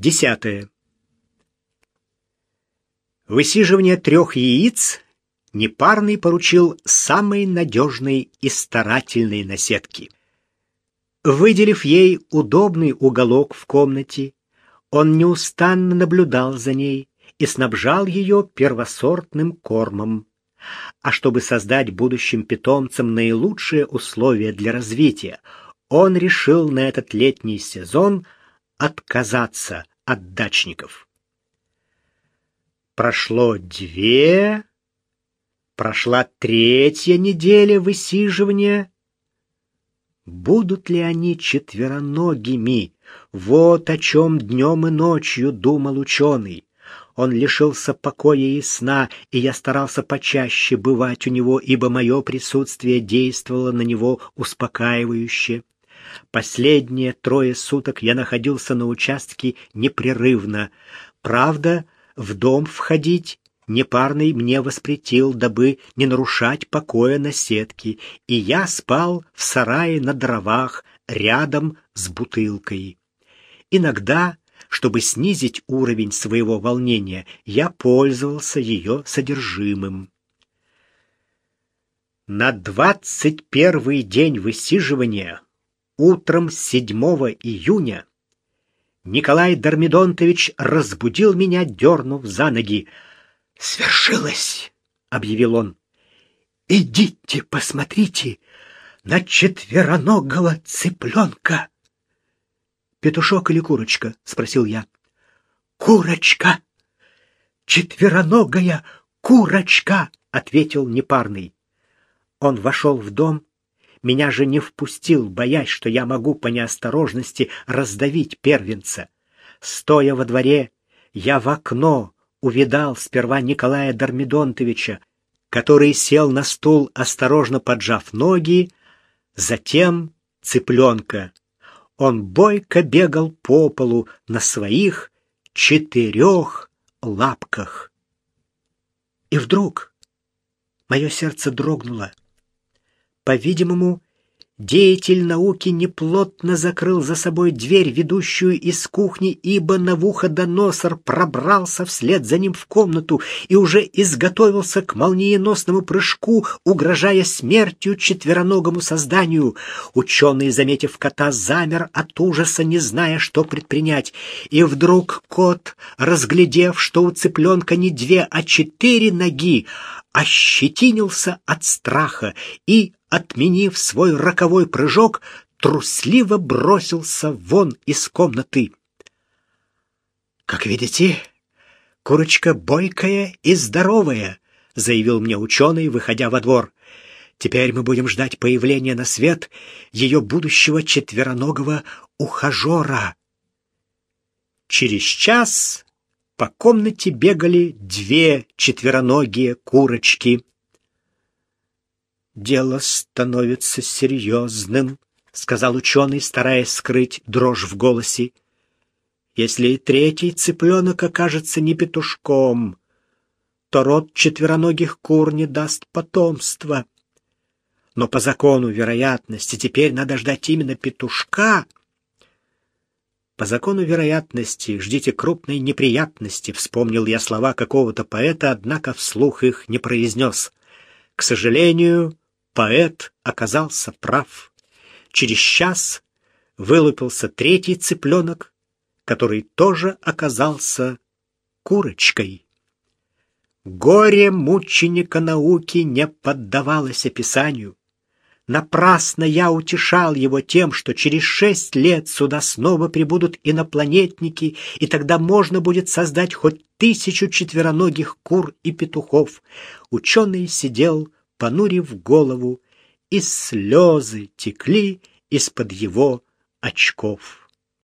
Десятое. Высиживание трех яиц непарный поручил самой надежной и старательной наседки. Выделив ей удобный уголок в комнате, он неустанно наблюдал за ней и снабжал ее первосортным кормом. А чтобы создать будущим питомцам наилучшие условия для развития, он решил на этот летний сезон отказаться от дачников. Прошло две, прошла третья неделя высиживания. Будут ли они четвероногими? Вот о чем днем и ночью думал ученый. Он лишился покоя и сна, и я старался почаще бывать у него, ибо мое присутствие действовало на него успокаивающе. Последние трое суток я находился на участке непрерывно. Правда, в дом входить непарный мне воспретил, дабы не нарушать покоя на сетке, и я спал в сарае на дровах рядом с бутылкой. Иногда, чтобы снизить уровень своего волнения, я пользовался ее содержимым. На двадцать первый день высиживания, утром 7 июня, Николай Дармидонтович разбудил меня, дернув за ноги. «Свершилось!» — объявил он. «Идите, посмотрите на четвероногого цыпленка!» «Петушок или курочка?» — спросил я. «Курочка! Четвероногая курочка!» — ответил непарный. Он вошел в дом, меня же не впустил, боясь, что я могу по неосторожности раздавить первенца. Стоя во дворе, я в окно увидал сперва Николая Дармидонтовича, который сел на стул, осторожно поджав ноги, затем цыпленка. Он бойко бегал по полу на своих четырех лапках. И вдруг мое сердце дрогнуло. По-видимому, Деятель науки неплотно закрыл за собой дверь, ведущую из кухни, ибо Навуходоносор пробрался вслед за ним в комнату и уже изготовился к молниеносному прыжку, угрожая смертью четвероногому созданию. Ученый, заметив кота, замер от ужаса, не зная, что предпринять. И вдруг кот, разглядев, что у цыпленка не две, а четыре ноги, ощетинился от страха и, отменив свой роковой прыжок, трусливо бросился вон из комнаты. «Как видите, курочка бойкая и здоровая», — заявил мне ученый, выходя во двор. «Теперь мы будем ждать появления на свет ее будущего четвероногого ухажера». Через час по комнате бегали две четвероногие курочки. «Дело становится серьезным», — сказал ученый, стараясь скрыть дрожь в голосе. «Если и третий цыпленок окажется не петушком, то род четвероногих кур не даст потомства. Но по закону вероятности теперь надо ждать именно петушка». По закону вероятности ждите крупной неприятности, вспомнил я слова какого-то поэта, однако вслух их не произнес. К сожалению, Поэт оказался прав. Через час вылупился третий цыпленок, который тоже оказался курочкой. Горе мученика науки не поддавалось описанию. Напрасно я утешал его тем, что через шесть лет сюда снова прибудут инопланетники, и тогда можно будет создать хоть тысячу четвероногих кур и петухов. Ученый сидел понурив голову, и слезы текли из-под его очков.